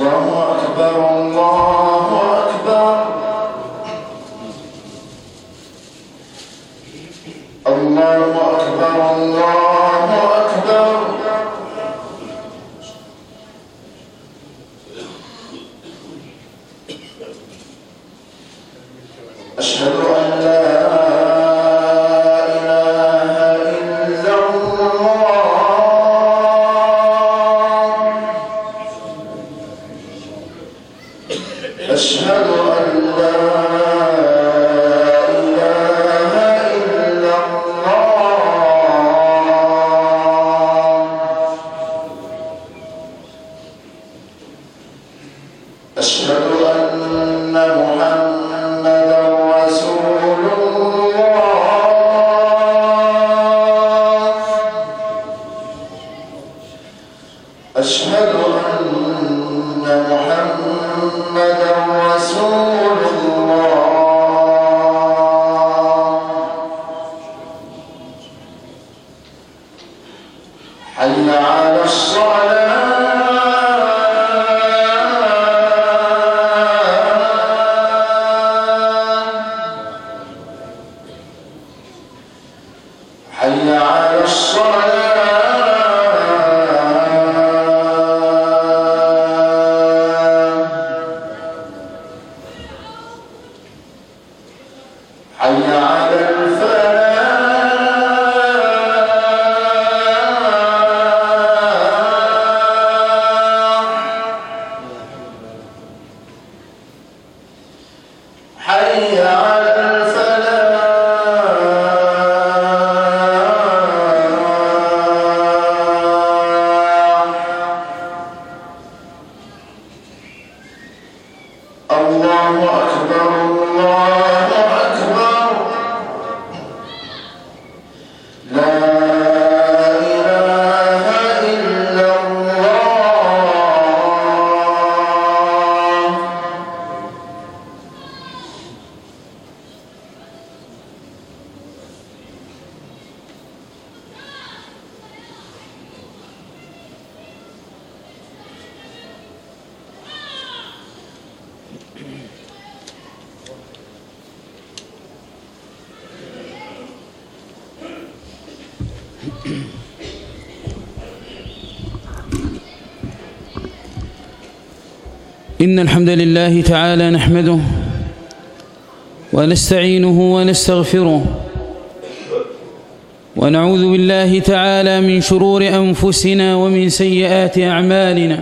الله أكبر الله إن الحمد لله تعالى نحمده ونستعينه ونستغفره ونعوذ بالله تعالى من شرور أنفسنا ومن سيئات أعمالنا.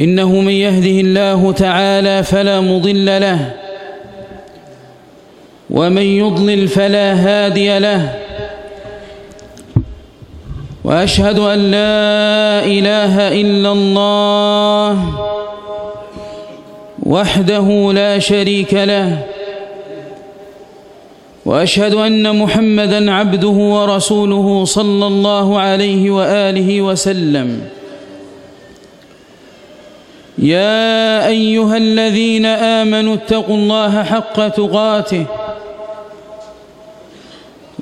إنه من يهده الله تعالى فلا مضل له ومن يضلل فلا هادي له وأشهد أن لا إله إلا الله وحده لا شريك له وأشهد أن محمدا عبده ورسوله صلى الله عليه وآله وسلم. يا أيها الذين آمنوا اتقوا الله حق تقاته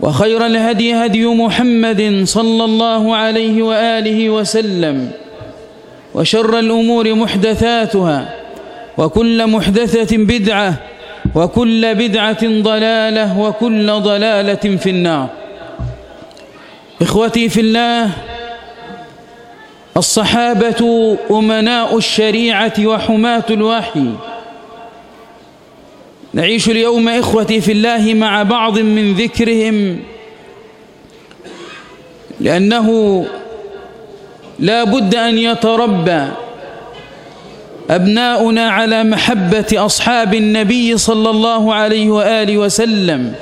وخير الهدي هدي محمد صلى الله عليه وآله وسلم وشر الأمور محدثاتها وكل محدثة بدعة وكل بدعة ضلالة وكل ضلالة في النار. إخوتي في الله الصحابة أمناء الشريعة وحماة الوحي. نعيش اليوم إخوتي في الله مع بعض من ذكرهم لأنه لا بد أن يتربى أبناؤنا على محبة أصحاب النبي صلى الله عليه وآله وسلم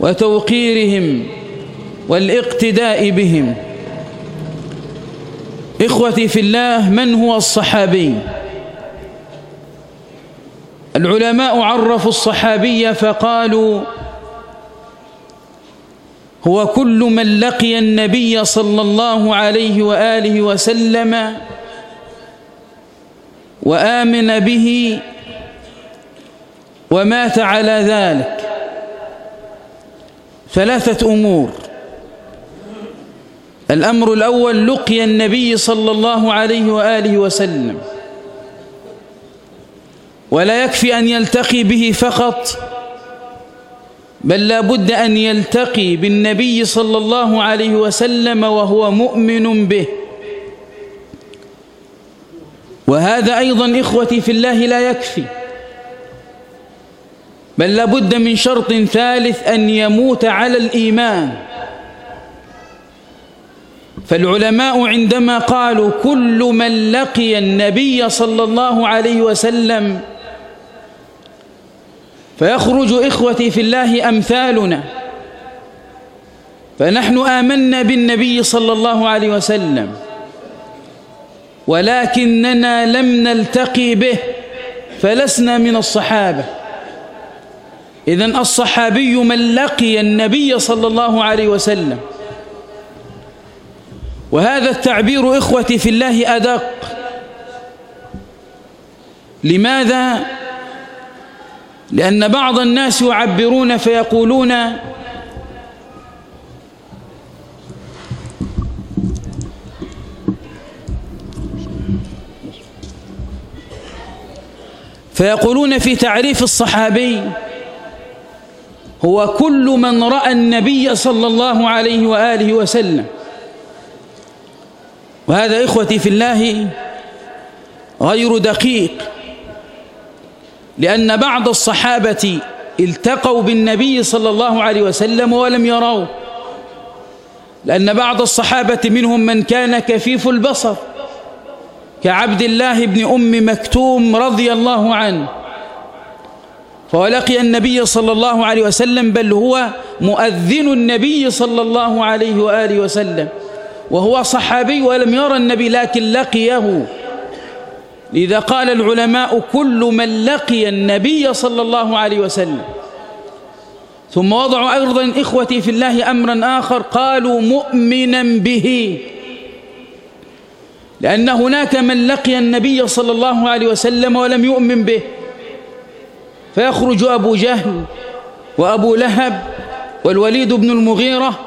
وتوقيرهم والاقتداء بهم. إخوتي في الله من هو الصحابي؟ العلماء عرفوا الصحابي فقالوا هو كل من لقي النبي صلى الله عليه وآله وسلم وآمن به ومات على ذلك. ثلاثة أمور. الأمر الأول لقي النبي صلى الله عليه وآله وسلم. ولا يكفي أن يلتقي به فقط بل لا بد أن يلتقي بالنبي صلى الله عليه وسلم وهو مؤمن به. وهذا أيضا إخوتي في الله لا يكفي بل لا بد من شرط ثالث أن يموت على الإيمان. فالعلماء عندما قالوا كل من لقي النبي صلى الله عليه وسلم فيخرج إخوتي في الله أمثالنا. فنحن آمنا بالنبي صلى الله عليه وسلم ولكننا لم نلتقي به فلسنا من الصحابة. إذن الصحابي من لقي النبي صلى الله عليه وسلم. وهذا التعبير إخوتي في الله أدق. لماذا؟ لأن بعض الناس يعبرون فيقولون فيقولون في تعريف الصحابي هو كل من رأى النبي صلى الله عليه وآله وسلم. وهذا إخوتي في الله غير دقيق. لأن بعض الصحابة التقوا بالنبي صلى الله عليه وسلم ولم يروه. لأن بعض الصحابة منهم من كان كفيف البصر كعبد الله بن أم مكتوم رضي الله عنه. فولقي النبي صلى الله عليه وسلم بل هو مؤذن النبي صلى الله عليه وآله وسلم وهو صحابي ولم يرى النبي لكن لقيه. لذا قال العلماء كل من لقي النبي صلى الله عليه وسلم. ثم وضعوا أيضا إخوتي في الله أمرا آخر قالوا مؤمنا به. لأن هناك من لقي النبي صلى الله عليه وسلم ولم يؤمن به. فيخرج أبو جهل وأبو لهب والوليد بن المغيرة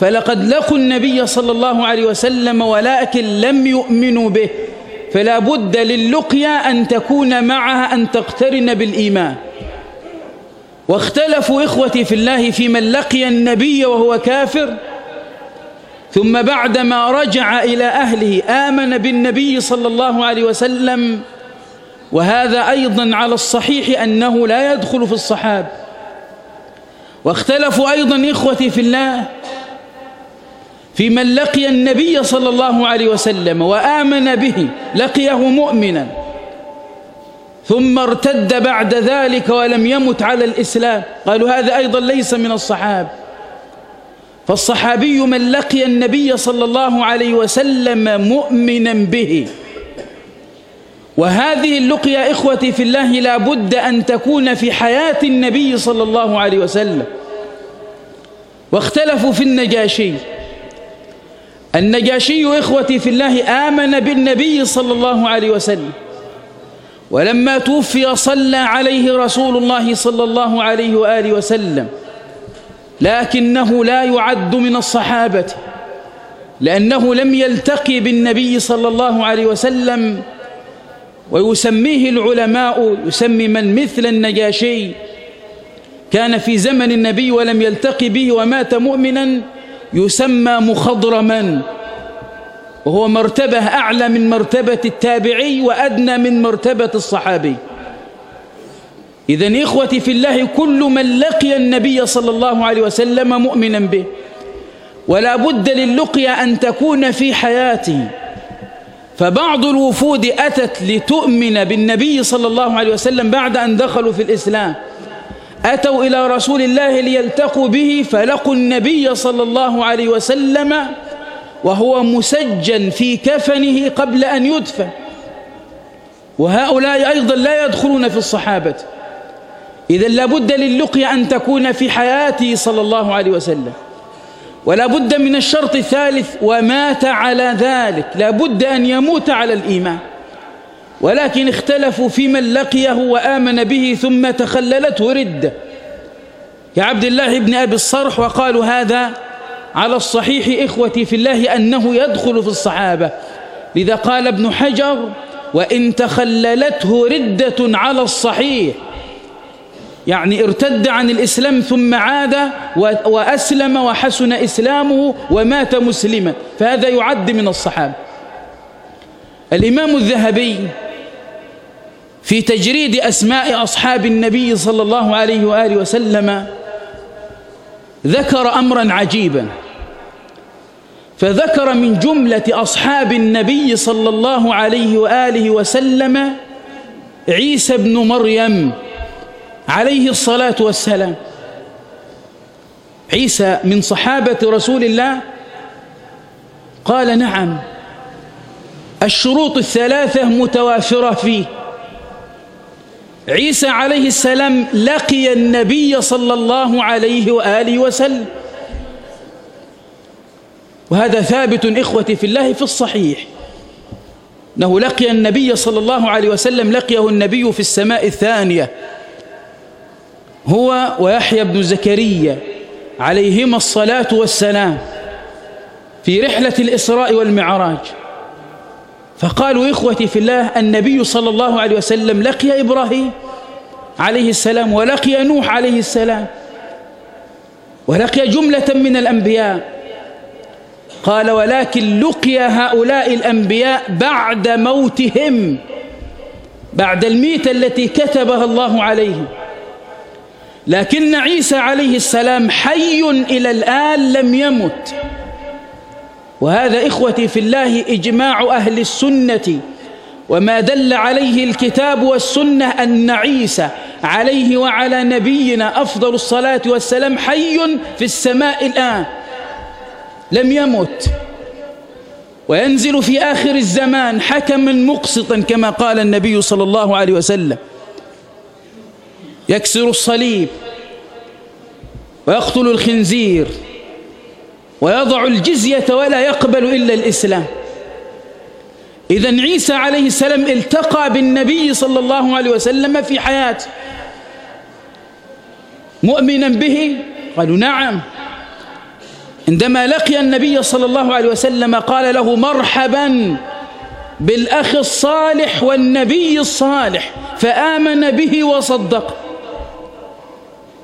فلقد لقوا النبي صلى الله عليه وسلم ولكن لم يؤمنوا به. فلا بد للقيا أن تكون معها أن تقترن بالإيمان. واختلفوا إخوتي في الله في من لقي النبي وهو كافر ثم بعدما رجع إلى أهله آمن بالنبي صلى الله عليه وسلم وهذا أيضا على الصحيح أنه لا يدخل في الصحاب واختلفوا أيضا إخوتي في الله في من لقي النبي صلى الله عليه وسلم وآمن به لقيه مؤمنا ثم ارتد بعد ذلك ولم يمت على الإسلام. قالوا هذا أيضا ليس من الصحاب فالصحابي من لقي النبي صلى الله عليه وسلم مؤمنا به. وهذه اللقيا إخوتي في الله لا بد أن تكون في حياة النبي صلى الله عليه وسلم. واختلفوا في النجاشي. النجاشي إخوتي في الله آمن بالنبي صلى الله عليه وسلم. ولما توفي صلى عليه رسول الله صلى الله عليه وآله وسلم. لكنه لا يعد من الصحابة. لأنه لم يلتقي بالنبي صلى الله عليه وسلم. ويسميه العلماء يسمي من مثل النجاشي. كان في زمن النبي ولم يلتقي به ومات مؤمنا. يسمى مخضرما وهو مرتبة أعلى من مرتبة التابعي وأدنى من مرتبة الصحابي. إذا إخوتي في الله كل من لقي النبي صلى الله عليه وسلم مؤمنا به. ولا بد للقيا أن تكون في حياته. فبعض الوفود أتت لتؤمن بالنبي صلى الله عليه وسلم بعد أن دخلوا في الإسلام. أتوا إلى رسول الله ليلتقوا به فلقوا النبي صلى الله عليه وسلم وهو مسجن في كفنه قبل أن يدفن. وهؤلاء أيضا لا يدخلون في الصحابة. إذا لابد للقيا أن تكون في حياته صلى الله عليه وسلم. ولا بد من الشرط الثالث ومات على ذلك. لا بد أن يموت على الإيمان. ولكن اختلفوا في من لقيه وآمن به ثم تخللته ردة كعبد الله بن أبي الصرح وقالوا هذا على الصحيح إخوتي في الله أنه يدخل في الصحابة. لذا قال ابن حجر وإن تخللته ردة على الصحيح يعني ارتد عن الإسلام ثم عاد وأسلم وحسن إسلامه ومات مسلما فهذا يعد من الصحابة. الإمام الذهبي في تجريد أسماء أصحاب النبي صلى الله عليه وآله وسلم ذكر أمرا عجيبا. فذكر من جملة أصحاب النبي صلى الله عليه وآله وسلم عيسى بن مريم عليه الصلاة والسلام. عيسى من صحابة رسول الله؟ قال نعم. الشروط الثلاثة متوافرة فيه. عيسى عليه السلام لقي النبي صلى الله عليه وآله وسلم. وهذا ثابت إخوتي في الله في الصحيح أنه لقي النبي صلى الله عليه وسلم لقيه النبي في السماء الثانية هو ويحيى بن زكريا عليهما الصلاة والسلام في رحلة الإسراء والمعراج. فقالوا إخوتي في الله النبي صلى الله عليه وسلم لقي إبراهيم عليه السلام ولقي نوح عليه السلام ولقي جملة من الأنبياء. قال ولكن لقي هؤلاء الأنبياء بعد موتهم بعد الميتة التي كتبها الله عليهم. لكن عيسى عليه السلام حي إلى الآن لم يمت. وهذا إخوتي في الله إجماع أهل السنة وما دل عليه الكتاب والسنة أن عيسى عليه وعلى نبينا أفضل الصلاة والسلام حي في السماء الآن. لم يمت. وينزل في آخر الزمان حكما مقسطا كما قال النبي صلى الله عليه وسلم. يكسر الصليب ويقتل الخنزير. ويضع الجزية ولا يقبل إلا الإسلام. إذا عيسى عليه السلام التقى بالنبي صلى الله عليه وسلم في حياته مؤمنا به؟ قالوا نعم. عندما لقي النبي صلى الله عليه وسلم قال له مرحبا بالأخ الصالح والنبي الصالح فآمن به وصدق.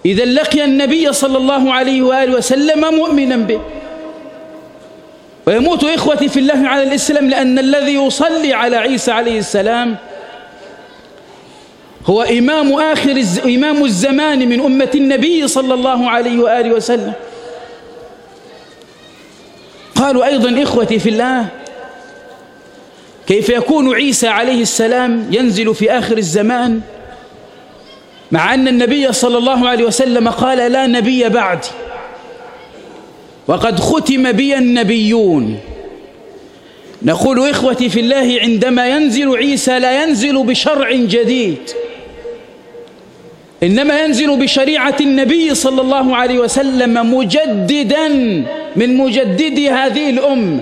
إذا لقي النبي صلى الله عليه وآله وسلم مؤمنا به. ويموت إخوتي في الله على الإسلام لأن الذي يصلي على عيسى عليه السلام هو إمام آخر الز... إمام الزمان من أمة النبي صلى الله عليه وآله وسلم. قالوا أيضا إخوتي في الله كيف يكون عيسى عليه السلام ينزل في آخر الزمان مع أن النبي صلى الله عليه وسلم قال لا نبي بعد وقد ختم بي النبيون. نقول إخوتي في الله عندما ينزل عيسى لا ينزل بشرع جديد. إنما ينزل بشريعة النبي صلى الله عليه وسلم مجددا من مجددي هذه الأمة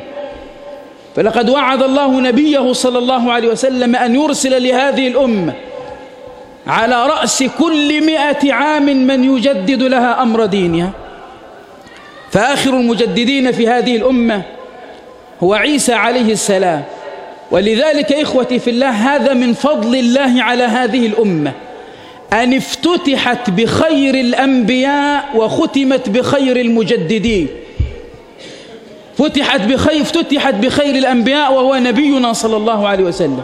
فلقد وعد الله نبيه صلى الله عليه وسلم أن يرسل لهذه الأمة على رأس كل مئة عام من يجدد لها أمر دينها. فآخر المجددين في هذه الأمة هو عيسى عليه السلام. ولذلك إخوتي في الله هذا من فضل الله على هذه الأمة. أن افتتحت بخير الأنبياء وختمت بخير المجددين. فتحت بخير افتتحت بخير الأنبياء وهو نبينا صلى الله عليه وسلم.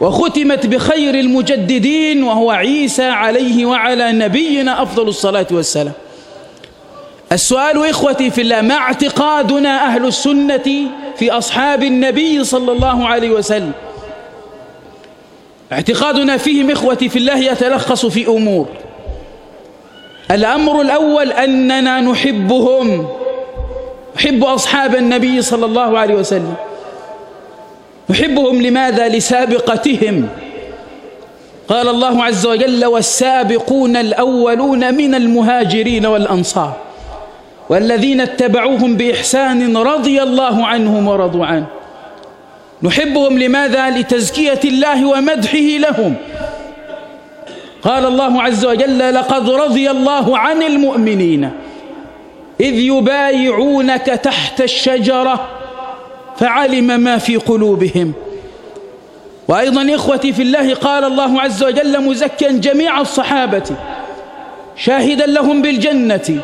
وختمت بخير المجددين وهو عيسى عليه وعلى نبينا أفضل الصلاة والسلام. السؤال إخوتي في الله ما اعتقادنا أهل السنة في أصحاب النبي صلى الله عليه وسلم؟ اعتقادنا فيهم إخوتي في الله يتلخص في أمور. الأمر الأول أننا نحبهم نحب أصحاب النبي صلى الله عليه وسلم. نحبهم لماذا؟ لسابقتهم. قال الله عز وجل والسابقون الأولون من المهاجرين والأنصار. والذين اتبعوهم بإحسان رضي الله عنهم ورضوا عنه. نحبهم لماذا؟ لتزكية الله ومدحه لهم. قال الله عز وجل لقد رضي الله عن المؤمنين إذ يبايعونك تحت الشجرة فعلم ما في قلوبهم. وأيضا إخوتي في الله قال الله عز وجل مزكيا جميع الصحابة شاهدا لهم بالجنة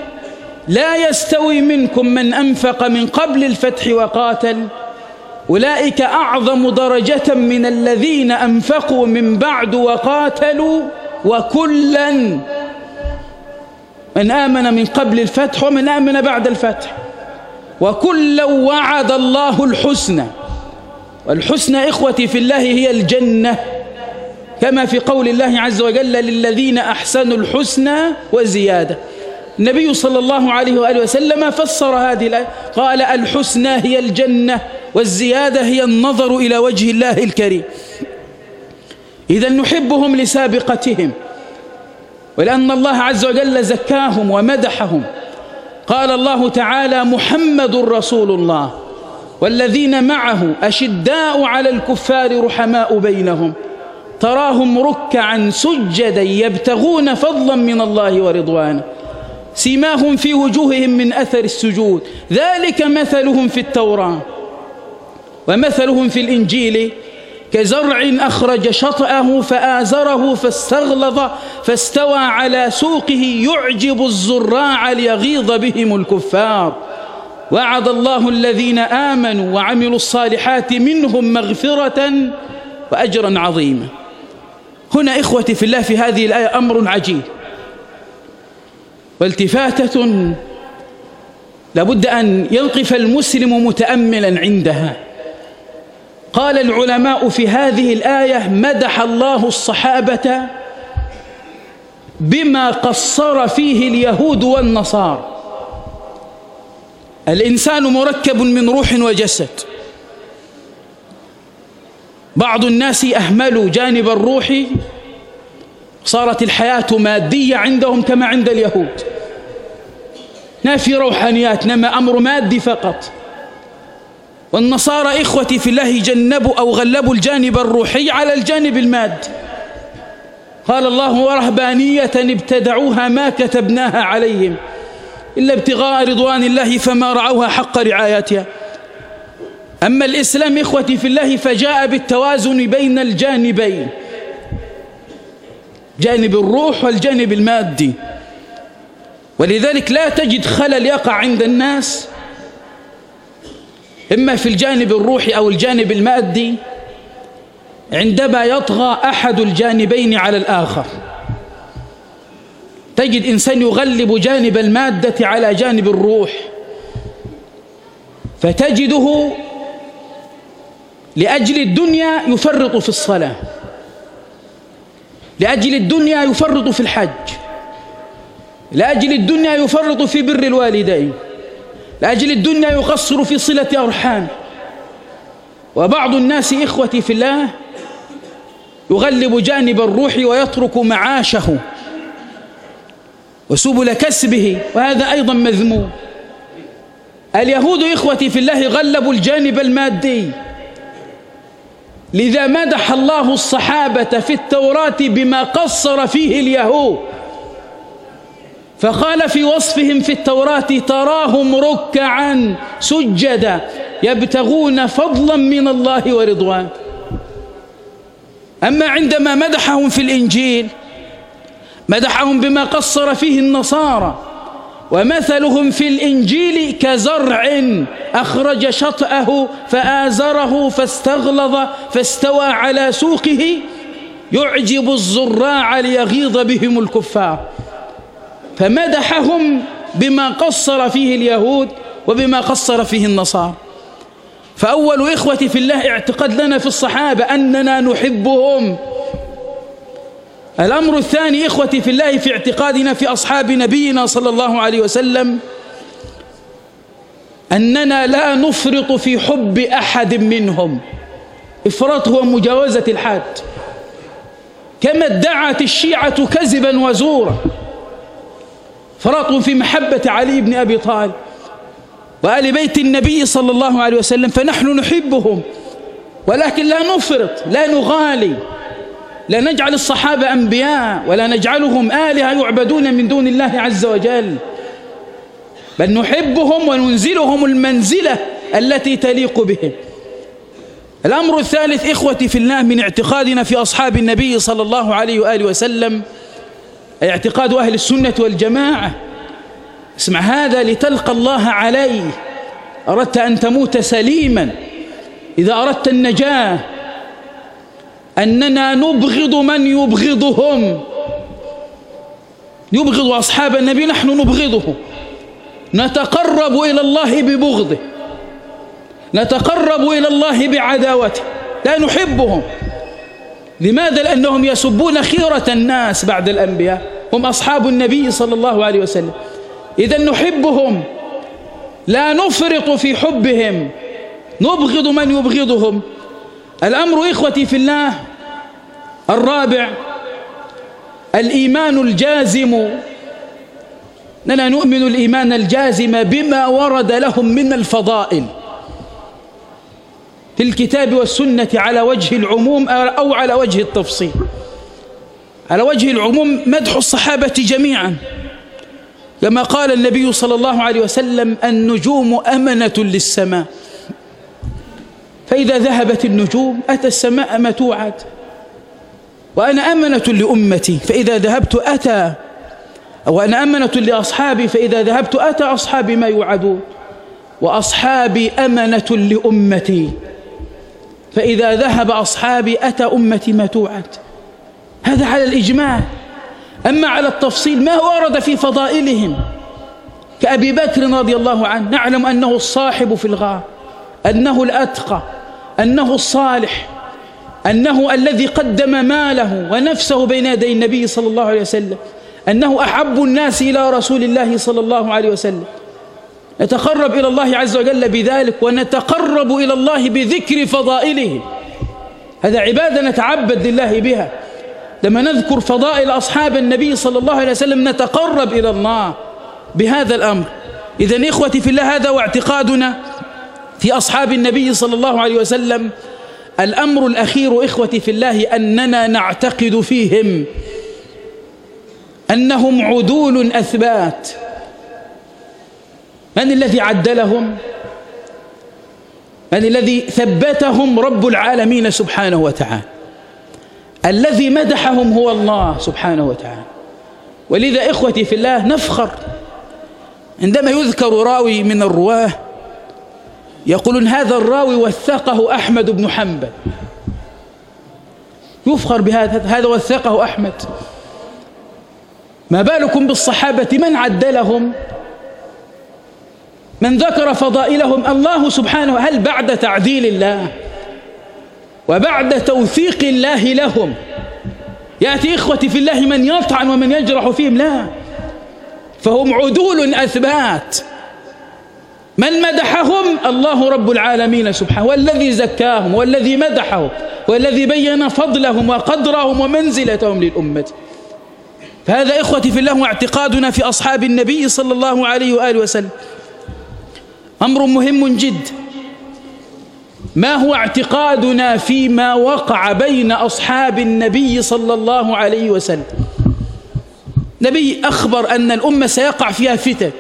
لا يستوي منكم من أنفق من قبل الفتح وقاتل. أولئك أعظم درجة من الذين أنفقوا من بعد وقاتلوا وكلا. من آمن من قبل الفتح ومن آمن بعد الفتح. وكلا وعد الله الحسنى. والحسنى إخوتي في الله هي الجنة. كما في قول الله عز وجل للذين أحسنوا الحسنى وزيادة. النبي صلى الله عليه وآله وسلم فسر هذه الآية. قال الحسنى هي الجنة والزيادة هي النظر إلى وجه الله الكريم. إذا نحبهم لسابقتهم ولأن الله عز وجل زكاهم ومدحهم. قال الله تعالى محمد رسول الله والذين معه أشداء على الكفار رحماء بينهم. تراهم ركعا سجدا يبتغون فضلا من الله ورضوانه. سيماهم في وجوههم من أثر السجود. ذلك مثلهم في التوراة. ومثلهم في الإنجيل كزرع أخرج شطأه فآزره فاستغلظ فاستوى على سوقه يعجب الزراع ليغيظ بهم الكفار. وعد الله الذين آمنوا وعملوا الصالحات منهم مغفرة وأجرا عظيما. هنا إخوتي في الله في هذه الآية أمر عجيب. والتفاتة لابد أن يقف المسلم متأملا عندها. قال العلماء في هذه الآية مدح الله الصحابة بما قصر فيه اليهود والنصارى. الإنسان مركب من روح وجسد. بعض الناس أهملوا جانب الروح صارت الحياة مادية عندهم كما عند اليهود. ما في روحانيات نما أمر مادي فقط. والنصارى إخوتي في الله جنبوا أو غلبوا الجانب الروحي على الجانب المادي. قال الله ورهبانية ابتدعوها ما كتبناها عليهم إلا ابتغاء رضوان الله فما رعوها حق رعايتها. أما الإسلام إخوتي في الله فجاء بالتوازن بين الجانبين. جانب الروح والجانب المادي. ولذلك لا تجد خلل يقع عند الناس إما في الجانب الروحي أو الجانب المادي عندما يطغى أحد الجانبين على الآخر. تجد إنسان يغلب جانب المادة على جانب الروح فتجده لأجل الدنيا يفرط في الصلاة. لأجل الدنيا يفرط في الحج. لأجل الدنيا يفرط في بر الوالدين. لأجل الدنيا يقصر في صلة أرحام. وبعض الناس إخوتي في الله يغلب جانب الروح ويترك معاشه وسبل كسبه وهذا أيضا مذموم. اليهود إخوتي في الله غلبوا الجانب المادي. لذا مدح الله الصحابة في التوراة بما قصر فيه اليهود. فقال في وصفهم في التوراة تراهم ركعا سجدا يبتغون فضلا من الله ورضوان. أما عندما مدحهم في الإنجيل مدحهم بما قصر فيه النصارى ومثلهم في الإنجيل كزرع أخرج شطأه فآزره فاستغلظ فاستوى على سوقه يعجب الزراع ليغيظ بهم الكفار فمدحهم بما قصر فيه اليهود وبما قصر فيه النصارى فأول إخوة في الله اعتقد لنا في الصحابة أننا نحبهم الأمر الثاني إخوتي في الله في اعتقادنا في أصحاب نبينا صلى الله عليه وسلم أننا لا نفرط في حب أحد منهم. إفراط هو مجاوزة الحد كما ادعت الشيعة كذبا وزورا. فرط في محبة علي بن أبي طالب وآل بيت النبي صلى الله عليه وسلم فنحن نحبهم ولكن لا نفرط لا نغالي. لا نجعل الصحابة أنبياء ولا نجعلهم آلهة يعبدون من دون الله عز وجل. بل نحبهم وننزلهم المنزلة التي تليق بهم. الأمر الثالث إخوتي في الله من اعتقادنا في أصحاب النبي صلى الله عليه وآله وسلم اعتقاد أهل السنة والجماعة. اسمع هذا لتلقى الله عليه. أردت أن تموت سليما. إذا أردت النجاة أننا نبغض من يبغضهم. يبغض أصحاب النبي نحن نبغضه. نتقرب إلى الله ببغضه. نتقرب إلى الله بعداوته. لا نحبهم. لماذا؟ لأنهم يسبون خيرة الناس بعد الأنبياء. هم أصحاب النبي صلى الله عليه وسلم. إذا نحبهم. لا نفرط في حبهم. نبغض من يبغضهم. الأمر إخوتي في الله الرابع الإيمان الجازم. لنا نؤمن الإيمان الجازم بما ورد لهم من الفضائل. في الكتاب والسنة على وجه العموم أو على وجه التفصيل. على وجه العموم مدح الصحابة جميعا. كما قال النبي صلى الله عليه وسلم النجوم أمنة للسماء. فإذا ذهبت النجوم أتى السماء ما توعد وأنا أمنة لأمتي فإذا ذهبت أتى. وأنا أمنة لأصحابي فإذا ذهبت أتى أصحابي ما يوعدون. وأصحابي أمنة لأمتي فإذا ذهب أصحابي أتى أمتي ما توعد. هذا على الإجمال أما على التفصيل ما ورد في فضائلهم؟ كأبي بكر رضي الله عنه نعلم أنه الصاحب في الغار أنه الأتقى. أنه الصالح أنه الذي قدم ماله ونفسه بين يدي النبي صلى الله عليه وسلم أنه أحب الناس إلى رسول الله صلى الله عليه وسلم. نتقرب إلى الله عز وجل بذلك ونتقرب إلى الله بذكر فضائله. هذا عبادة نتعبد لله بها. لما نذكر فضائل أصحاب النبي صلى الله عليه وسلم نتقرب إلى الله بهذا الأمر. إذا إخوتي في الله هذا واعتقادنا في أصحاب النبي صلى الله عليه وسلم الأمر الأخير إخوتي في الله أننا نعتقد فيهم أنهم عدول أثبات. من الذي عدلهم؟ من الذي ثبتهم رب العالمين سبحانه وتعالى؟ الذي مدحهم هو الله سبحانه وتعالى. ولذا إخوتي في الله نفخر. عندما يذكر راوي من الرواة يقولون هذا الراوي وثقه أحمد بن حنبل. يفخر بهذا هذا وثقه أحمد. ما بالكم بالصحابة من عدلهم؟ من ذكر فضائلهم؟ الله سبحانه هل بعد تعديل الله وبعد توثيق الله لهم يأتي إخوتي في الله من يطعن ومن يجرح فيهم؟ لا. فهم عدول أثبات. من مدحهم؟ الله رب العالمين سبحانه والذي زكاهم والذي مدحهم والذي بين فضلهم وقدرهم ومنزلتهم للأمة. فهذا إخوتي في الله اعتقادنا في أصحاب النبي صلى الله عليه وآله وسلم. أمر مهم جدا ما هو اعتقادنا فيما وقع بين أصحاب النبي صلى الله عليه وسلم؟ نبي أخبر أن الأمة سيقع فيها فتن.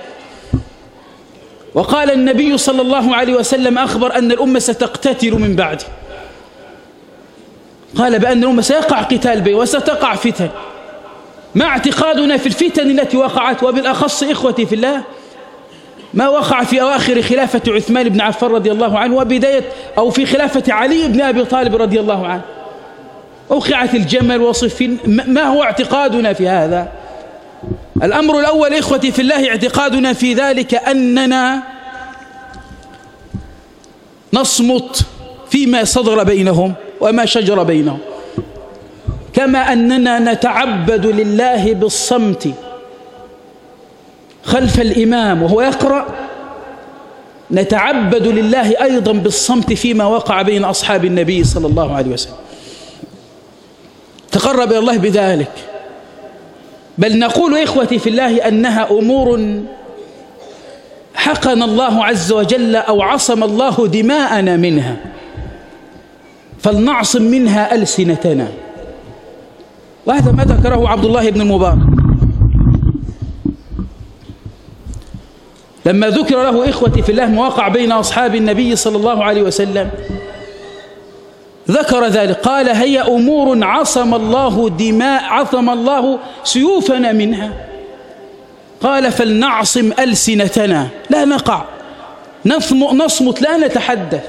وقال النبي صلى الله عليه وسلم أخبر أن الأمة ستقتتل من بعده قال بأن الأمة سيقع قتال بين وستقع فتن. ما اعتقادنا في الفتن التي وقعت وبالأخص إخوتي في الله ما وقع في أواخر خلافة عثمان بن عفان رضي الله عنه وبداية أو في خلافة علي بن أبي طالب رضي الله عنه. أوقعت الجمل وصفين ما هو اعتقادنا في هذا؟ الأمر الأول إخوتي في الله اعتقادنا في ذلك أننا نصمت فيما صدر بينهم وما شجر بينهم. كما أننا نتعبد لله بالصمت خلف الإمام وهو يقرأ نتعبد لله أيضا بالصمت فيما وقع بين أصحاب النبي صلى الله عليه وسلم. تقرب إلى الله بذلك. بل نقول إخوتي في الله أنها أمور حقن الله عز وجل أو عصم الله دماءنا منها. فلنعصم منها ألسنتنا. وهذا ما ذكره عبد الله بن المبارك. لما ذكر له إخوتي في الله مواقع بين أصحاب النبي صلى الله عليه وسلم ذكر ذلك. قال هي أمور عصم الله دماء عصم الله سيوفنا منها. قال فلنعصم ألسنتنا. لا نقع. نصمت لا نتحدث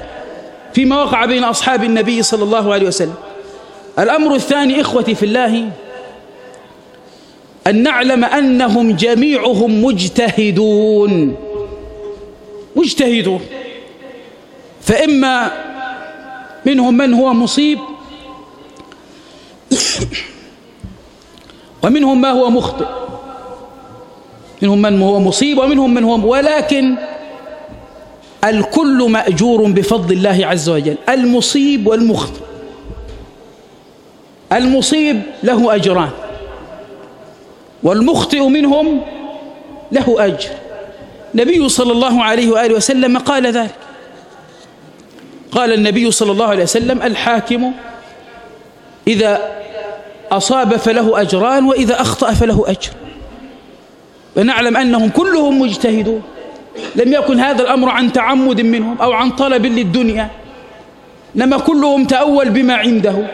فيما وقع بين أصحاب النبي صلى الله عليه وسلم. الأمر الثاني إخوتي في الله أن نعلم أنهم جميعهم مجتهدون. مجتهدون. فإما منهم من هو مصيب؟ ومنهم ما هو مخطئ. منهم من هو مصيب ومنهم من هو ولكن الكل مأجور بفضل الله عز وجل. المصيب والمخطئ. المصيب له أجران. والمخطئ منهم له أجر. النبي صلى الله عليه وآله وسلم قال ذلك. قال النبي صلى الله عليه وسلم الحاكم إذا أصاب فله أجران وإذا أخطأ فله أجر. ونعلم أنهم كلهم مجتهدون. لم يكن هذا الأمر عن تعمد منهم أو عن طلب للدنيا. لما كلهم تأول بما عنده.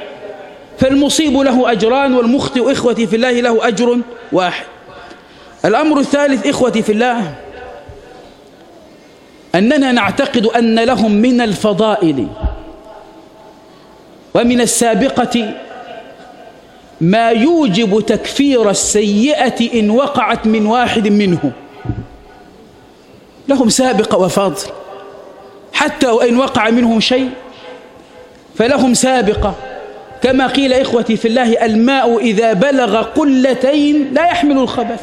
فالمصيب له أجران والمخطئ إخوتي في الله له أجر واحد. الأمر الثالث إخوتي في الله أننا نعتقد أن لهم من الفضائل ومن السابقة ما يوجب تكفير السيئة إن وقعت من واحد منهم لهم سابقة وفضل حتى وإن وقع منهم شيء فلهم سابقة. كما قيل إخوتي في الله الماء إذا بلغ قلتين لا يحمل الخبث.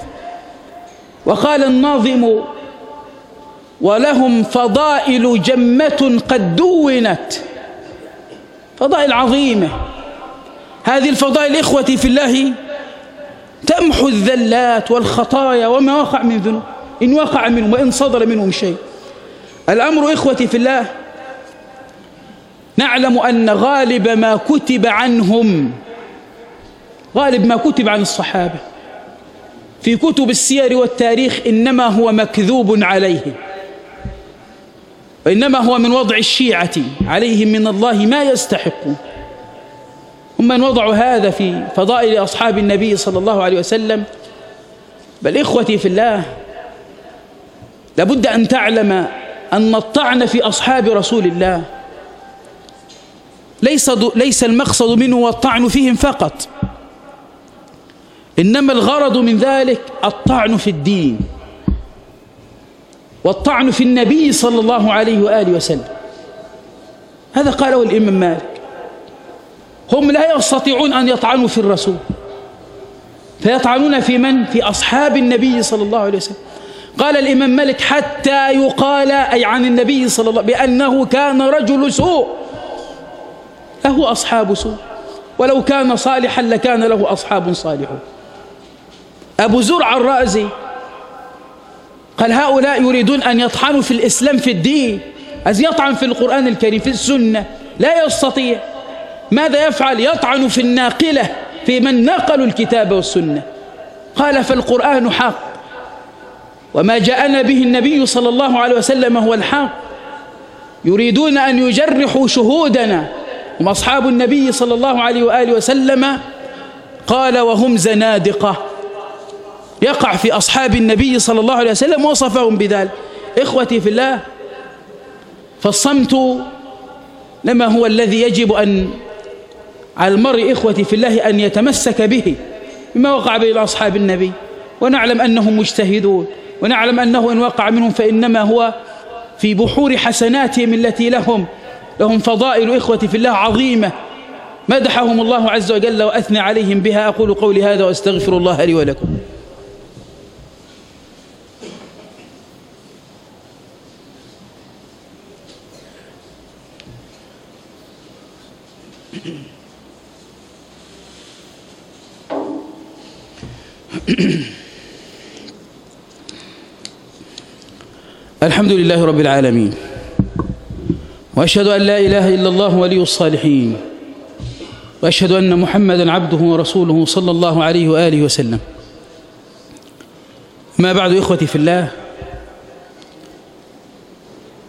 وقال الناظم ولهم فضائل جمة قد دونت. فضائل عظيمة. هذه الفضائل إخوتي في الله تمحو الذلات والخطايا وما وقع من ذنوب إن وقع منهم وإن صدر منهم شيء. الأمر إخوتي في الله نعلم أن غالب ما كتب عنهم غالب ما كتب عن الصحابة في كتب السير والتاريخ إنما هو مكذوب عليهم. وإنما هو من وضع الشيعة عليهم من الله ما يستحقون هم من وضعوا هذا في فضائل أصحاب النبي صلى الله عليه وسلم. بل إخوتي في الله لابد أن تعلم أن الطعن في أصحاب رسول الله ليس, ليس المقصد منه والطعن فيهم فقط. إنما الغرض من ذلك الطعن في الدين. والطعن في النبي صلى الله عليه وآله وسلم. هذا قاله الإمام مالك. هم لا يستطيعون أن يطعنوا في الرسول. فيطعنون في من؟ في أصحاب النبي صلى الله عليه وسلم. قال الإمام مالك حتى يقال أي عن النبي صلى الله عليه وسلم بأنه كان رجل سوء. له أصحاب سوء. ولو كان صالحا لكان له أصحاب صالحون. أبو زرع الرازي قال هؤلاء يريدون أن يطعنوا في الإسلام في الدين أز يطعن في القرآن الكريم في السنة. لا يستطيع. ماذا يفعل؟ يطعن في الناقلة في من نقلوا الكتاب والسنة. قال فالقرآن حق. وما جاءنا به النبي صلى الله عليه وسلم هو الحق. يريدون أن يجرحوا شهودنا. هم أصحاب النبي صلى الله عليه وآله وسلم. قال وهم زنادقة. يقع في أصحاب النبي صلى الله عليه وسلم وصفهم بذلك. إخوتي في الله فالصمت لما هو الذي يجب أن على المرء إخوتي في الله أن يتمسك به بما وقع بين أصحاب النبي. ونعلم أنهم مجتهدون ونعلم أنه إن وقع منهم فإنما هو في بحور حسناتهم التي لهم. لهم فضائل إخوة في الله عظيمة. مدحهم الله عز وجل وأثنى عليهم بها. أقول قولي هذا وأستغفر الله لي ولكم. الحمد لله رب العالمين وأشهد أن لا إله إلا الله ولي الصالحين وأشهد أن محمدا عبده ورسوله صلى الله عليه وآله وسلم. ما بعد إخوتي في الله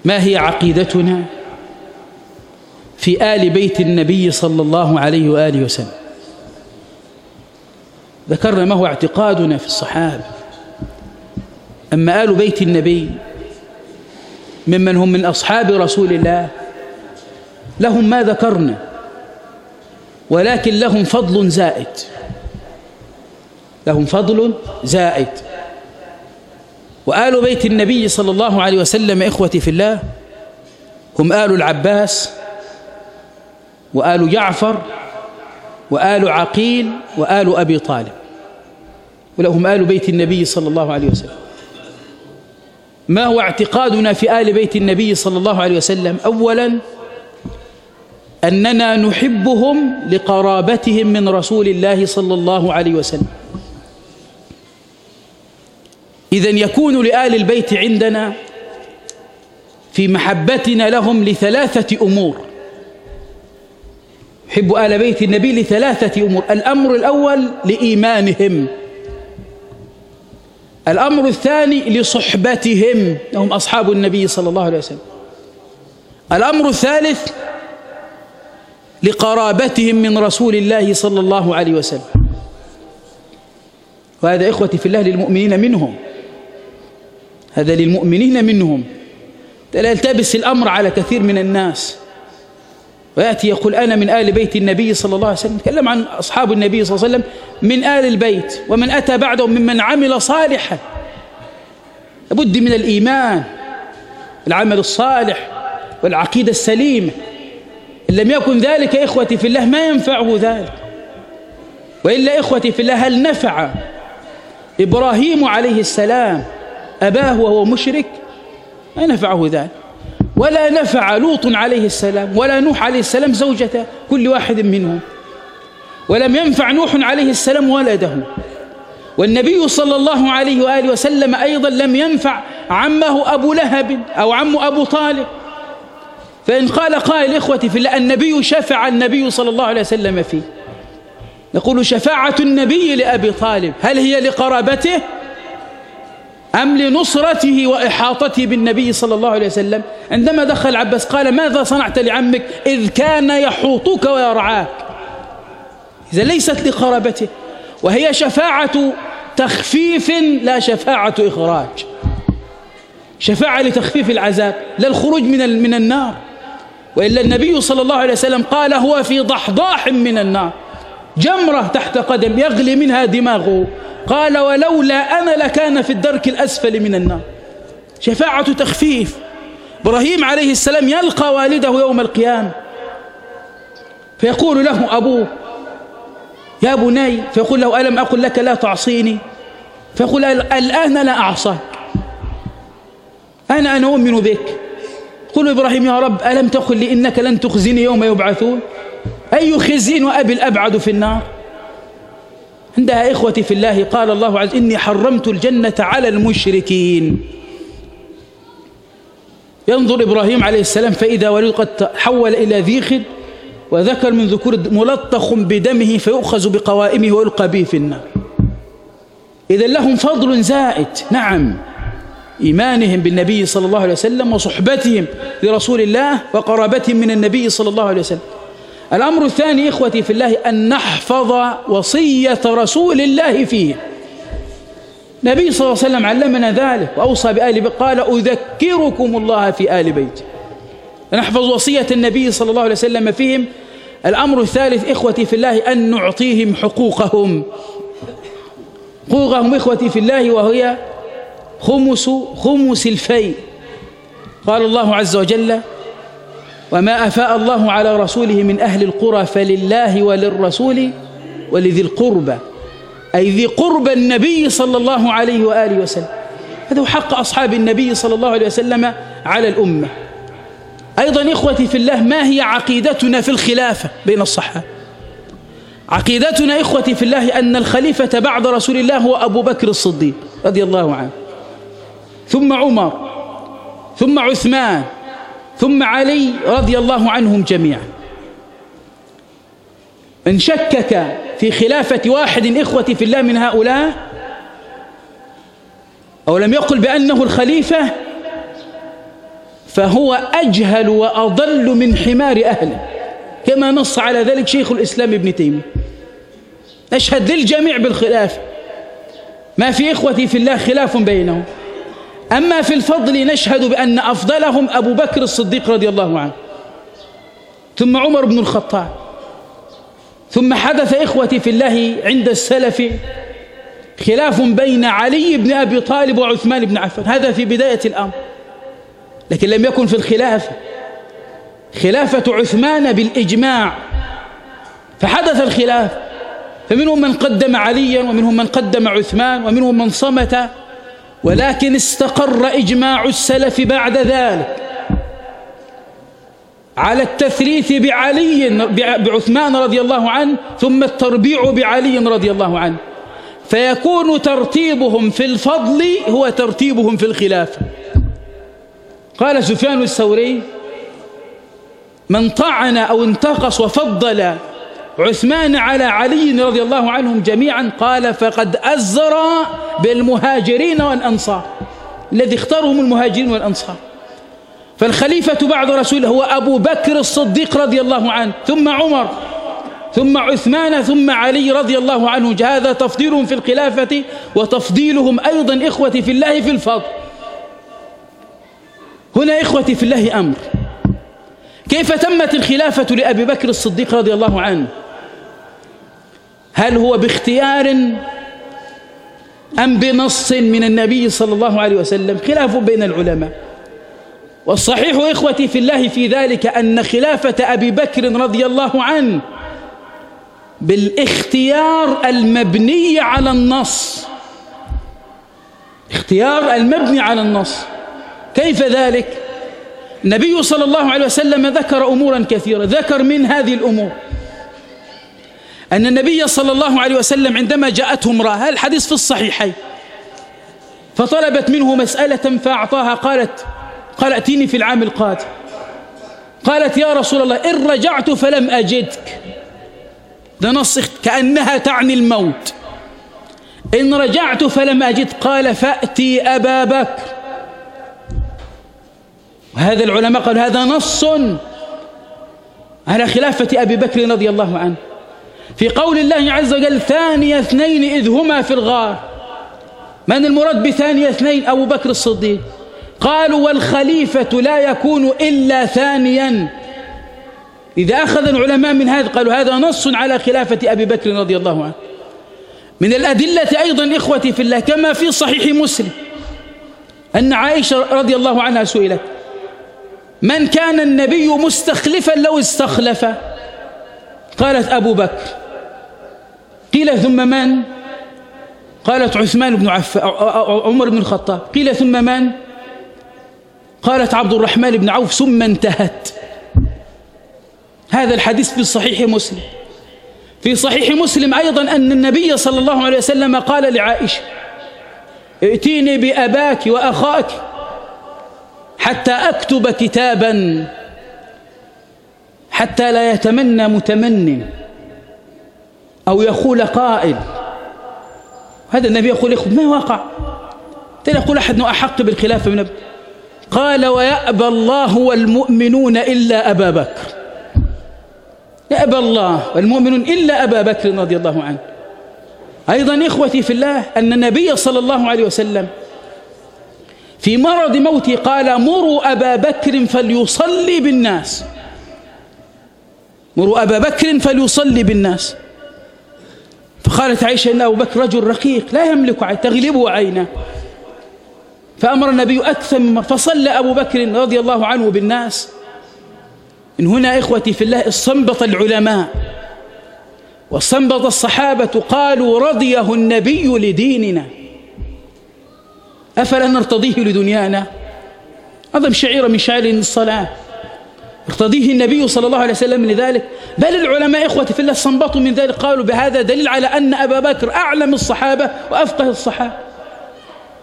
ما هي عقيدتنا في آل بيت النبي صلى الله عليه وآله وسلم؟ ذكرنا ما هو اعتقادنا في الصحابة. أما آل بيت النبي ممن هم من أصحاب رسول الله. لهم ما ذكرنا ولكن لهم فضل زائد. لهم فضل زائد. وآل بيت النبي صلى الله عليه وسلم إخوتي في الله هم آل العباس وآل جعفر وآل عقيل وآل أبي طالب. ولهم آل بيت النبي صلى الله عليه وسلم. ما هو اعتقادنا في آل بيت النبي صلى الله عليه وسلم؟ أولا أننا نحبهم لقرابتهم من رسول الله صلى الله عليه وسلم. إذا يكون لآل البيت عندنا في محبتنا لهم لثلاثة أمور. حب آل بيت النبي لثلاثة أمور. الأمر الأول لإيمانهم. الأمر الثاني لصحبتهم هم أصحاب النبي صلى الله عليه وسلم. الأمر الثالث لقرابتهم من رسول الله صلى الله عليه وسلم. وهذا إخوتي في الله للمؤمنين منهم. هذا للمؤمنين منهم. لا يلتبس الأمر على كثير من الناس. ويأتي يقول أنا من آل بيت النبي صلى الله عليه وسلم تكلم عن أصحاب النبي صلى الله عليه وسلم من آل البيت ومن أتى بعدهم ممن عمل صالحا. لابد من الإيمان العمل الصالح والعقيدة السليمة. إن لم يكن ذلك إخوتي في الله ما ينفعه ذلك. وإلا إخوتي في الله هل نفع إبراهيم عليه السلام أباه وهو مشرك؟ ما نفعه ذلك. ولا نفع لوط عليه السلام ولا نوح عليه السلام زوجته كل واحد منهم. ولم ينفع نوح عليه السلام ولده. والنبي صلى الله عليه وآله وسلم أيضا لم ينفع عمه أبو لهب أو عم أبو طالب. فإن قال قائل إخوتي في الله النبي شفع النبي صلى الله عليه وسلم فيه. نقول شفاعة النبي لأبي طالب هل هي لقرابته؟ أم لنصرته وإحاطته بالنبي صلى الله عليه وسلم؟ عندما دخل عباس قال ماذا صنعت لعمك؟ إذ كان يحوطك ويرعاك. إذا ليست لقرابته وهي شفاعة تخفيف لا شفاعة إخراج. شفاعة لتخفيف العذاب لا الخروج من من النار. وإلا النبي صلى الله عليه وسلم قال هو في ضحضاح من النار. جمرة تحت قدم يغلي منها دماغه. قال ولولا أنا لكان في الدرك الأسفل من النار. شفاعة تخفيف. إبراهيم عليه السلام يلقى والده يوم القيامة. فيقول له أبوه يا بني فيقول له ألم أقل لك لا تعصيني؟ فيقول الآن لا أعصاك. أنا أنا أؤمن بك. قل إبراهيم يا رب ألم تقل لي إنك لن تخزني يوم يبعثون؟ أي خزين وأبي الأبعد في النار؟ عندها إخوتي في الله قال الله عز إني حرمت الجنة على المشركين. ينظر إبراهيم عليه السلام فإذا ولد قد تحول إلى ذيخ وذكر من ذكور ملطخ بدمه فيؤخذ بقوائمه ويلقى به في النار. إذا لهم فضل زائد نعم إيمانهم بالنبي صلى الله عليه وسلم وصحبتهم لرسول الله وقرابتهم من النبي صلى الله عليه وسلم. الأمر الثاني إخوتي في الله أن نحفظ وصية رسول الله فيه. النبي صلى الله عليه وسلم علمنا ذلك وأوصى بآل بيت قال أذكركم الله في آل بيت نحفظ وصية النبي صلى الله عليه وسلم فيهم. الأمر الثالث إخوتي في الله أن نعطيهم حقوقهم. حقوقهم إخوتي في الله وهي خمس خمس الفيء. قال الله عز وجل وما أفاء الله على رسوله من أهل القرى فلله وللرسول ولذي القربى. أي ذي قربى النبي صلى الله عليه وآله وسلم. هذا هو حق أصحاب النبي صلى الله عليه وسلم على الأمة. أيضا إخوتي في الله ما هي عقيدتنا في الخلافة بين الصحابة؟ عقيدتنا إخوتي في الله أن الخليفة بعد رسول الله هو أبو بكر الصديق رضي الله عنه ثم عمر ثم عثمان ثم علي رضي الله عنهم جميعا. من شكك في خلافة واحد إخوتي في الله من هؤلاء أو لم يقل بأنه الخليفة فهو أجهل وأضل من حمار أهله. كما نص على ذلك شيخ الإسلام ابن تيمية. نشهد للجميع بالخلاف. ما في إخوتي في الله خلاف بينهم. أما في الفضل نشهد بأن أفضلهم أبو بكر الصديق رضي الله عنه ثم عمر بن الخطاب ثم حدث إخوتي في الله عند السلف خلاف بين علي بن أبي طالب وعثمان بن عفان هذا في بداية الأمر لكن لم يكن في الخلافة خلافة عثمان بالإجماع فحدث الخلاف فمنهم من قدم عليا ومنهم من قدم عثمان ومنهم من صمت ولكن استقر إجماع السلف بعد ذلك على التثليث بعلي بعثمان رضي الله عنه ثم التربيع بعلي رضي الله عنه. فيكون ترتيبهم في الفضل هو ترتيبهم في الخلافة. قال سفيان الثوري من طعن أو انتقص وفضل عثمان على علي رضي الله عنهم جميعا قال فقد أزر بالمهاجرين والأنصار الذي اختارهم المهاجرين والأنصار. فالخليفة بعد رسوله هو أبو بكر الصديق رضي الله عنه ثم عمر ثم عثمان ثم علي رضي الله عنه. هذا تفضيلهم في الخلافة وتفضيلهم أيضا إخوتي في الله في الفضل. هنا إخوتي في الله أمر. كيف تمت الخلافة لأبي بكر الصديق رضي الله عنه؟ هل هو باختيار أم بنص من النبي صلى الله عليه وسلم؟ خلاف بين العلماء. والصحيح إخوتي في الله في ذلك أن خلافة أبي بكر رضي الله عنه بالاختيار المبني على النص. اختيار المبني على النص. كيف ذلك؟ النبي صلى الله عليه وسلم ذكر أمورا كثيرة. ذكر من هذه الأمور. أن النبي صلى الله عليه وسلم عندما جاءته امرأة الحديث في الصحيحين. فطلبت منه مسألة فأعطاها قالت قال ائتيني في العام القادم. قالت يا رسول الله إن رجعت فلم أجدك. ده نص كأنها تعني الموت. إن رجعت فلم أجد قال فأتي أبا بكر. وهذا العلماء قالوا هذا نص على خلافة أبي بكر رضي الله عنه. في قول الله عز وجل ثاني اثنين إذ هما في الغار. من المراد بثاني اثنين؟ أبو بكر الصديق. قالوا والخليفة لا يكون إلا ثانيا. إذا أخذ العلماء من هذا قالوا هذا نص على خلافة أبي بكر رضي الله عنه. من الأدلة أيضا إخوتي في الله كما في صحيح مسلم أن عائشة رضي الله عنها سئلت من كان النبي مستخلفا لو استخلف؟ قالت أبو بكر. قيل ثم من؟ قالت عثمان بن عفان عمر بن الخطاب. قيل ثم من؟ قالت عبد الرحمن بن عوف ثم انتهت. هذا الحديث في صحيح مسلم. في صحيح مسلم أيضا أن النبي صلى الله عليه وسلم قال لعائشة ائتيني بأباك وأخاك حتى أكتب كتابا حتى لا يتمنى متمن أو يقول قائل. هذا النبي يقول ما وقع يقول أحد أحق بالخلافة من أبي قال ويأبى الله والمؤمنون إلا أبا بكر. يأبى الله والمؤمنون إلا أبا بكر رضي الله عنه. أيضا إخوتي في الله أن النبي صلى الله عليه وسلم في مرض موته قال مروا أبا بكر فليصلي بالناس. مروا أبا بكر فليصلي بالناس. فقالت عائشة إن أبو بكر رجل رقيق لا يملك تغلبه عينه. فأمر النبي أكثر مرة فصلى أبو بكر رضي الله عنه بالناس. من هنا إخوتي في الله استنبط العلماء. واستنبط الصحابة قالوا رضيه النبي لديننا. أفلا نرتضيه لدنيانا؟ أعظم شعيرة من شعائر الصلاة. ارتضيه النبي صلى الله عليه وسلم لذلك. بل العلماء إخوتي في الله استنبطوا من ذلك قالوا بهذا دليل على أن أبا بكر أعلم الصحابة وأفقه الصحابة.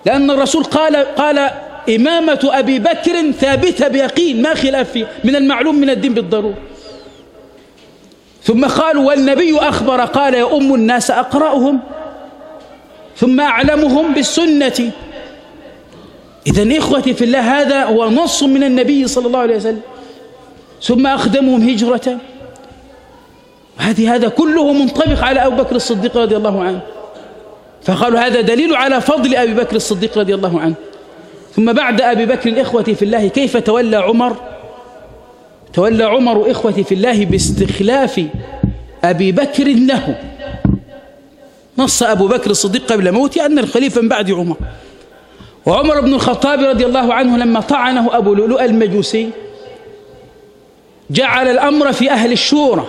لأن الرسول قال قال إمامة أبي بكر ثابتة بيقين ما خلاف فيه من المعلوم من الدين بالضرورة. ثم قالوا والنبي أخبر قال يا أم الناس أقرأهم ثم أعلمهم بالسنة. إذا إخوتي في الله هذا هو نص من النبي صلى الله عليه وسلم. ثم أخدمهم هجرة. هذه هذا كله منطبق على أبو بكر الصديق رضي الله عنه. فقالوا هذا دليل على فضل أبي بكر الصديق رضي الله عنه. ثم بعد أبي بكر الإخوة في الله كيف تولى عمر؟ تولى عمر إخوتي في الله باستخلاف أبي بكر له. نص أبو بكر الصديق قبل موته أن الخليفة من بعد عمر. وعمر بن الخطاب رضي الله عنه لما طعنه أبو لؤلؤ المجوسي جعل الأمر في أهل الشورى.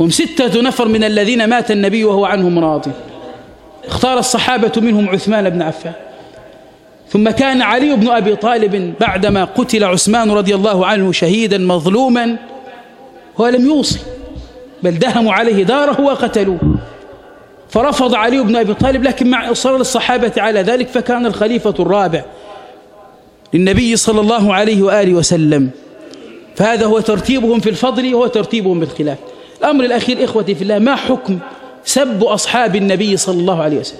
هم ستة نفر من الذين مات النبي وهو عنهم راضي. اختار الصحابة منهم عثمان بن عفان. ثم كان علي بن أبي طالب بعدما قتل عثمان رضي الله عنه شهيدا مظلوما هو لم يوصي بل دهموا عليه داره وقتلوه. فرفض علي بن أبي طالب لكن مع إصرار الصحابة على ذلك فكان الخليفة الرابع للنبي صلى الله عليه وآله وسلم. فهذا هو ترتيبهم في الفضل وهو ترتيبهم بالخلاف. الأمر الأخير إخوتي في الله ما حكم سب أصحاب النبي صلى الله عليه وسلم؟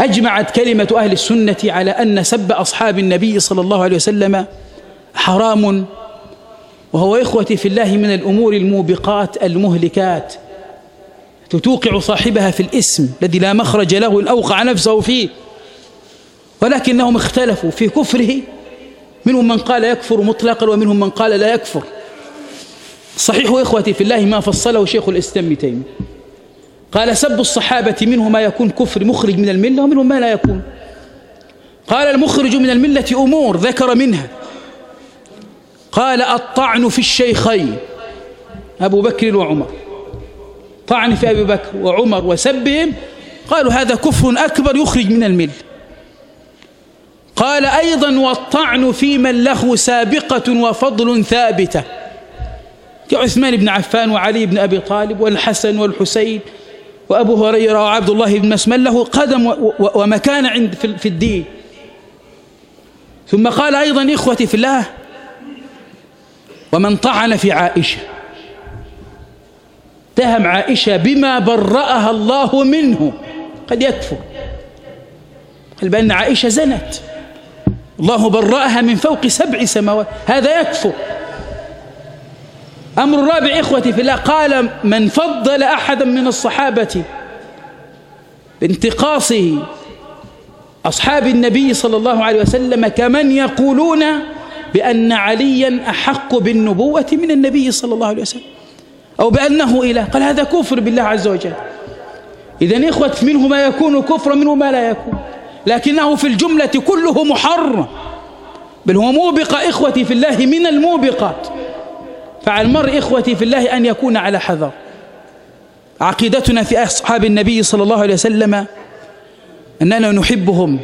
أجمعت كلمة أهل السنة على أن سب أصحاب النبي صلى الله عليه وسلم حرام. وهو إخوتي في الله من الأمور الموبقات المهلكات. توقع صاحبها في الاسم الذي لا مخرج له إن أوقع نفسه فيه. ولكنهم اختلفوا في كفره منهم من قال يكفر مطلقا ومنهم من قال لا يكفر. صحيح إخوتي في الله ما فصله شيخ الإسلام تيمية. قال سب الصحابة منه ما يكون كفر مخرج من الملة ومنهم ما لا يكون. قال المخرج من الملة أمور ذكر منها. قال الطعن في الشيخين أبو بكر وعمر. طعن في أبي بكر وعمر وسبهم قالوا هذا كفر أكبر يخرج من المل قال أيضا والطعن في من له سابقة وفضل ثابتة. كعثمان بن عفان وعلي بن أبي طالب والحسن والحسين وأبو هريرة وعبد الله بن مسمن له قدم ومكان عند في الدين. ثم قال أيضا إخوتي في الله ومن طعن في عائشة. اتهم عائشة بما برأها الله منه. قد يكفر. قال بأن عائشة زنت. الله برأها من فوق سبع سماوات. هذا يكفر. أمر الرابع إخوتي في الله قال من فضل أحدا من الصحابة بانتقاصه أصحاب النبي صلى الله عليه وسلم كمن يقولون بأن عليا أحق بالنبوة من النبي صلى الله عليه وسلم أو بأنه إله. قال هذا كفر بالله عز وجل. إذا إخوة منه ما يكون كفر منه ما لا يكون. لكنه في الجملة كله محرم بل هو موبق إخوتي في الله من الموبقات. فعلى المرء إخوتي في الله أن يكون على حذر. عقيدتنا في أصحاب النبي صلى الله عليه وسلم أننا نحبهم.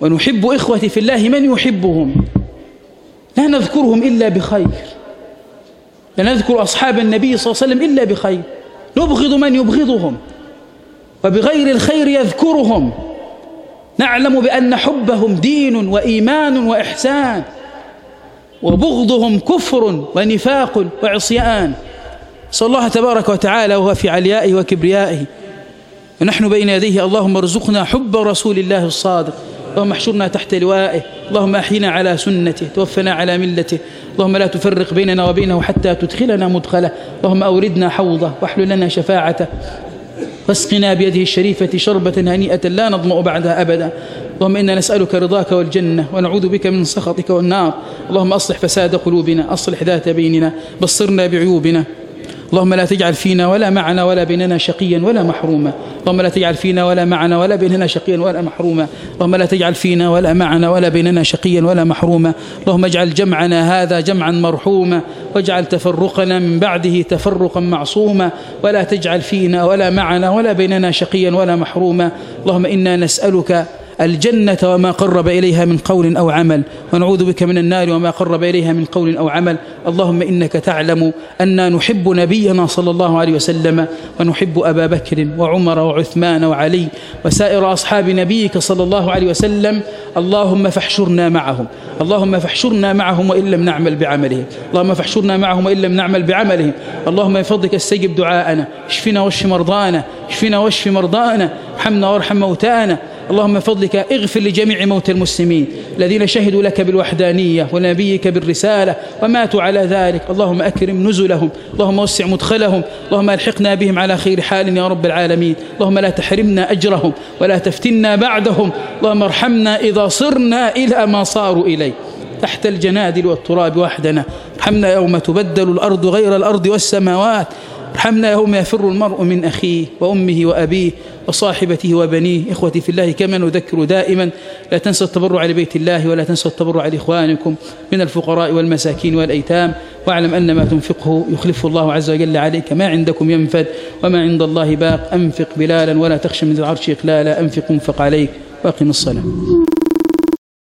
ونحب إخوتي في الله من يحبهم. لا نذكرهم إلا بخير. لا نذكر أصحاب النبي صلى الله عليه وسلم إلا بخير. نبغض من يبغضهم. وبغير الخير يذكرهم. نعلم بأن حبهم دين وإيمان وإحسان وبغضهم كفر ونفاق وعصيان. صلى الله تبارك وتعالى وهو في عليائه وكبريائه. ونحن بين يديه اللهم ارزقنا حب رسول الله الصادق. اللهم احشرنا تحت لوائه. اللهم أحينا على سنته. توفنا على ملته. اللهم لا تفرق بيننا وبينه حتى تدخلنا مدخله. اللهم أوردنا حوضه واحلل لنا شفاعته. واسقنا بيده الشريفة شربة هنيئة لا نظمأ بعدها أبدا. اللهم إنا نسألك رضاك والجنة ونعوذ بك من سخطك والنار. اللهم أصلح فساد قلوبنا أصلح ذات بيننا بصرنا بعيوبنا. اللهم لا تجعل فينا ولا معنا ولا بيننا شقيا ولا محروما. اللهم لا تجعل فينا ولا معنا ولا بيننا شقيا ولا محروما. اللهم لا تجعل فينا ولا معنا ولا بيننا شقيا ولا محروما. اللهم اجعل جمعنا هذا جمعا مرحوما. واجعل تفرقنا من بعده تفرقا معصوما. ولا تجعل فينا ولا معنا ولا بيننا شقيا ولا محروما. اللهم إنا نسألك الجنة وما قرب إليها من قول أو عمل ونعوذ بك من النار وما قرب إليها من قول أو عمل. اللهم إنك تعلم أننا نحب نبينا صلى الله عليه وسلم ونحب أبا بكر وعمر وعثمان وعلي وسائر أصحاب نبيك صلى الله عليه وسلم. اللهم فاحشرنا معهم اللهم فاحشرنا معهم وإن لم نعمل بعملهم. اللهم فاحشرنا معهم وإن لم نعمل بعملهم. اللهم من فضلك استجب دعاءنا اشفنا واشف مرضانا اشفنا واشف مرضانا ارحمنا وارحم موتانا. اللهم فضلك اغفر لجميع موتى المسلمين الذين شهدوا لك بالوحدانية ونبيك بالرسالة وماتوا على ذلك. اللهم أكرم نزلهم اللهم وسع مدخلهم اللهم ألحقنا بهم على خير حال يا رب العالمين. اللهم لا تحرمنا أجرهم ولا تفتنا بعدهم. اللهم ارحمنا إذا صرنا إلى ما صاروا إليه. تحت الجنادل والتراب وحدنا. ارحمنا يوم تبدل الأرض غير الأرض والسماوات. ارحمنا يوم يفر المرء من أخيه وأمه وأبيه وصاحبته وبنيه. إخوتي في الله كما نذكر دائما لا تنسوا التبرع لبيت الله ولا تنسوا التبرع لإخوانكم من الفقراء والمساكين والأيتام. واعلم أن ما تنفقه يخلفه الله عز وجل عليك. ما عندكم ينفد وما عند الله باق. أنفق بلالا ولا تخشى من العرش إقلالا. أنفق أنفق عليك. وأقم الصلاة.